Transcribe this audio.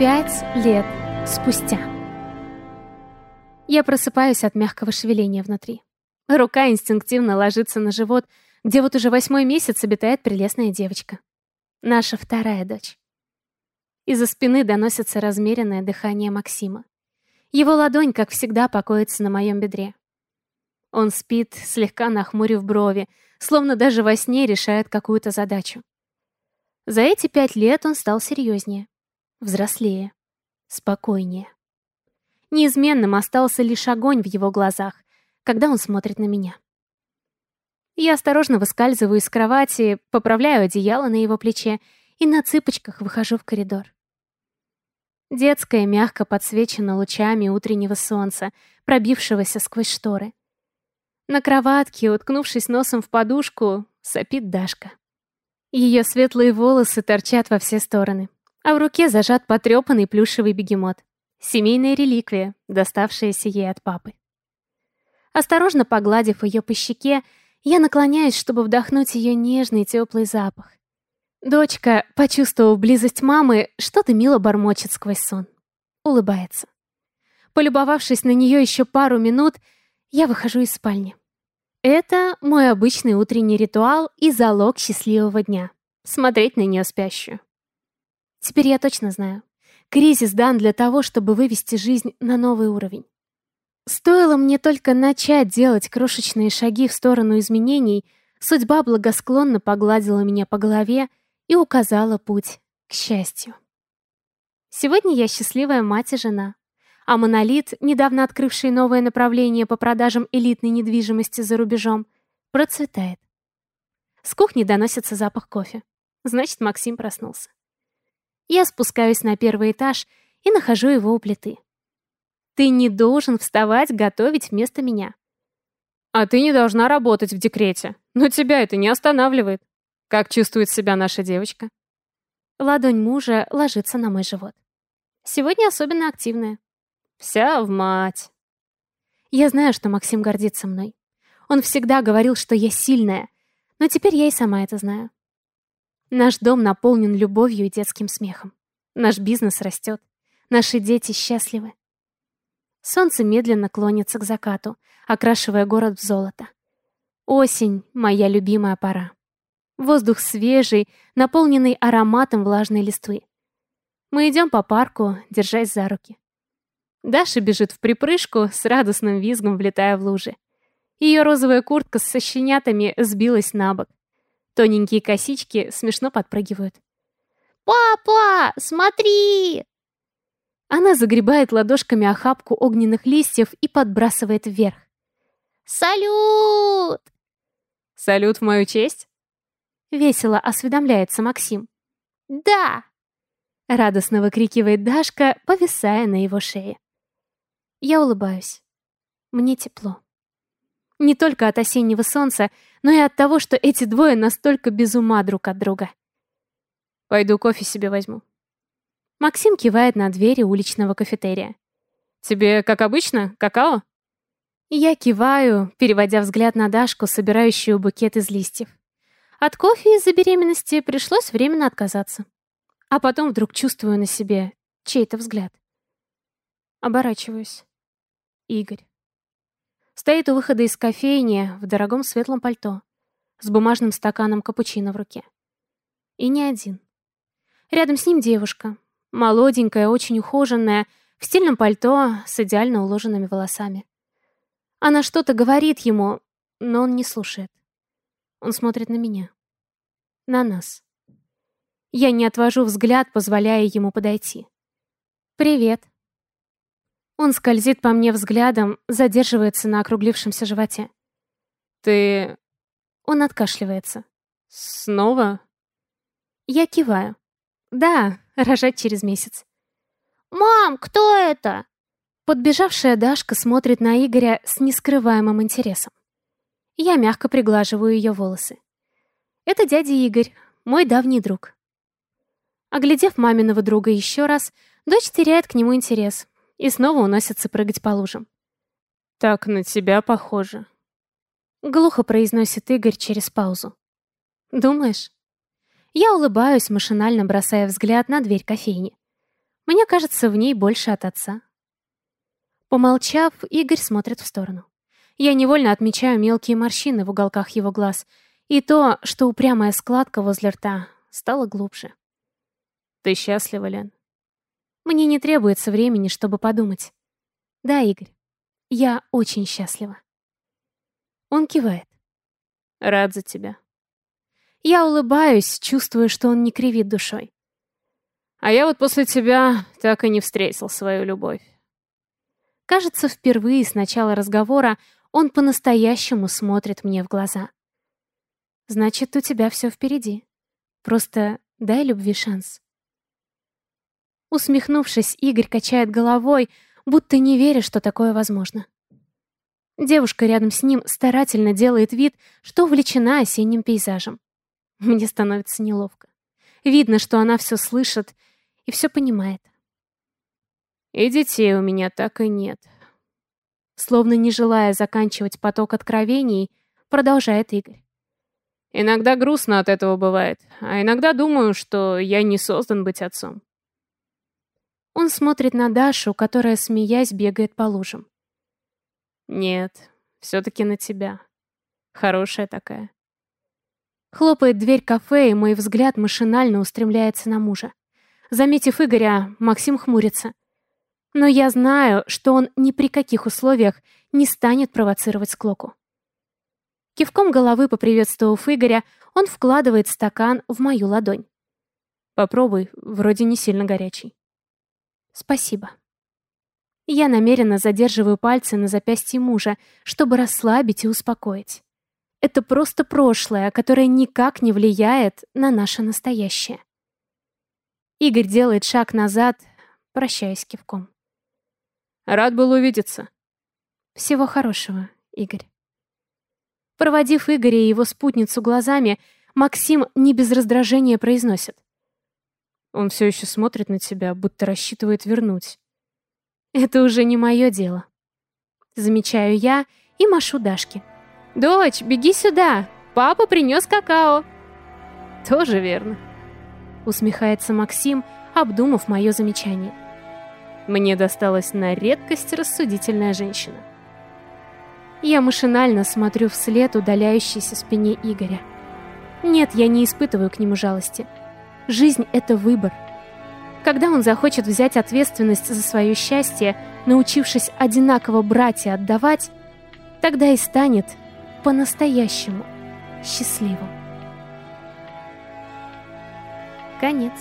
Пять лет спустя. Я просыпаюсь от мягкого шевеления внутри. Рука инстинктивно ложится на живот, где вот уже восьмой месяц обитает прелестная девочка. Наша вторая дочь. Из-за спины доносится размеренное дыхание Максима. Его ладонь, как всегда, покоится на моем бедре. Он спит, слегка нахмурив брови, словно даже во сне решает какую-то задачу. За эти пять лет он стал серьезнее взрослее, спокойнее. Неизменным остался лишь огонь в его глазах, когда он смотрит на меня. Я осторожно выскальзываю из кровати, поправляю одеяло на его плече и на цыпочках выхожу в коридор. Детская мягко подсвечена лучами утреннего солнца, пробившегося сквозь шторы. На кроватке, уткнувшись носом в подушку, сопит Дашка. Ее светлые волосы торчат во все стороны а в руке зажат потрепанный плюшевый бегемот. Семейная реликвия, доставшаяся ей от папы. Осторожно погладив ее по щеке, я наклоняюсь, чтобы вдохнуть ее нежный теплый запах. Дочка, почувствовав близость мамы, что-то мило бормочет сквозь сон. Улыбается. Полюбовавшись на нее еще пару минут, я выхожу из спальни. Это мой обычный утренний ритуал и залог счастливого дня. Смотреть на нее спящую. Теперь я точно знаю. Кризис дан для того, чтобы вывести жизнь на новый уровень. Стоило мне только начать делать крошечные шаги в сторону изменений, судьба благосклонно погладила меня по голове и указала путь к счастью. Сегодня я счастливая мать и жена, а Монолит, недавно открывший новое направление по продажам элитной недвижимости за рубежом, процветает. С кухни доносится запах кофе. Значит, Максим проснулся. Я спускаюсь на первый этаж и нахожу его у плиты. Ты не должен вставать готовить вместо меня. А ты не должна работать в декрете. Но тебя это не останавливает. Как чувствует себя наша девочка? Ладонь мужа ложится на мой живот. Сегодня особенно активная. Вся в мать. Я знаю, что Максим гордится мной. Он всегда говорил, что я сильная, но теперь я и сама это знаю. Наш дом наполнен любовью и детским смехом. Наш бизнес растет. Наши дети счастливы. Солнце медленно клонится к закату, окрашивая город в золото. Осень — моя любимая пора. Воздух свежий, наполненный ароматом влажной листвы. Мы идем по парку, держась за руки. Даша бежит в припрыжку, с радостным визгом влетая в лужи. Ее розовая куртка со щенятами сбилась на бок. Тоненькие косички смешно подпрыгивают. «Папа, смотри!» Она загребает ладошками охапку огненных листьев и подбрасывает вверх. «Салют!» «Салют в мою честь?» Весело осведомляется Максим. «Да!» Радостно выкрикивает Дашка, повисая на его шее. Я улыбаюсь. Мне тепло. Не только от осеннего солнца, но и от того, что эти двое настолько без ума друг от друга. Пойду кофе себе возьму. Максим кивает на двери уличного кафетерия. «Тебе, как обычно, какао?» Я киваю, переводя взгляд на Дашку, собирающую букет из листьев. От кофе из-за беременности пришлось временно отказаться. А потом вдруг чувствую на себе чей-то взгляд. Оборачиваюсь. Игорь. Стоит у выхода из кофейни в дорогом светлом пальто, с бумажным стаканом капучино в руке. И не один. Рядом с ним девушка, молоденькая, очень ухоженная, в стильном пальто с идеально уложенными волосами. Она что-то говорит ему, но он не слушает. Он смотрит на меня. На нас. Я не отвожу взгляд, позволяя ему подойти. «Привет», он скользит по мне взглядом, задерживается на округлившемся животе. «Ты...» Он откашливается. «Снова?» Я киваю. «Да, рожать через месяц». «Мам, кто это?» Подбежавшая Дашка смотрит на Игоря с нескрываемым интересом. Я мягко приглаживаю ее волосы. Это дядя Игорь, мой давний друг. Оглядев маминого друга еще раз, дочь теряет к нему интерес, и снова уносится прыгать по лужам. «Так на тебя похоже», — глухо произносит Игорь через паузу. «Думаешь?» Я улыбаюсь, машинально бросая взгляд на дверь кофейни. Мне кажется, в ней больше от отца. Помолчав, Игорь смотрит в сторону. Я невольно отмечаю мелкие морщины в уголках его глаз и то, что упрямая складка возле рта стала глубже. «Ты счастлива, Лен?» Мне не требуется времени, чтобы подумать. «Да, Игорь, я очень счастлива». Он кивает. «Рад за тебя». Я улыбаюсь, чувствуя, что он не кривит душой. А я вот после тебя так и не встретил свою любовь. Кажется, впервые с начала разговора он по-настоящему смотрит мне в глаза. Значит, у тебя все впереди. Просто дай любви шанс. Усмехнувшись, Игорь качает головой, будто не веря, что такое возможно. Девушка рядом с ним старательно делает вид, что увлечена осенним пейзажем. Мне становится неловко. Видно, что она все слышит и все понимает. И детей у меня так и нет. Словно не желая заканчивать поток откровений, продолжает Игорь. Иногда грустно от этого бывает, а иногда думаю, что я не создан быть отцом. Он смотрит на Дашу, которая, смеясь, бегает по лужам. Нет, все-таки на тебя. Хорошая такая. Хлопает дверь кафе, и мой взгляд машинально устремляется на мужа. Заметив Игоря, Максим хмурится. Но я знаю, что он ни при каких условиях не станет провоцировать склоку. Кивком головы поприветствовав Игоря, он вкладывает стакан в мою ладонь. Попробуй, вроде не сильно горячий. Спасибо. Я намеренно задерживаю пальцы на запястье мужа, чтобы расслабить и успокоить. Это просто прошлое, которое никак не влияет на наше настоящее. Игорь делает шаг назад, прощаясь кивком. Рад был увидеться. Всего хорошего, Игорь. Проводив Игоря и его спутницу глазами, Максим не без раздражения произносит. Он все еще смотрит на тебя, будто рассчитывает вернуть. Это уже не мое дело. Замечаю я и машу Дашке. «Дочь, беги сюда! Папа принес какао!» «Тоже верно», усмехается Максим, обдумав мое замечание. Мне досталась на редкость рассудительная женщина. Я машинально смотрю вслед удаляющейся спине Игоря. Нет, я не испытываю к нему жалости. Жизнь — это выбор. Когда он захочет взять ответственность за свое счастье, научившись одинаково брать и отдавать, тогда и станет по-настоящему счастливым. Конец.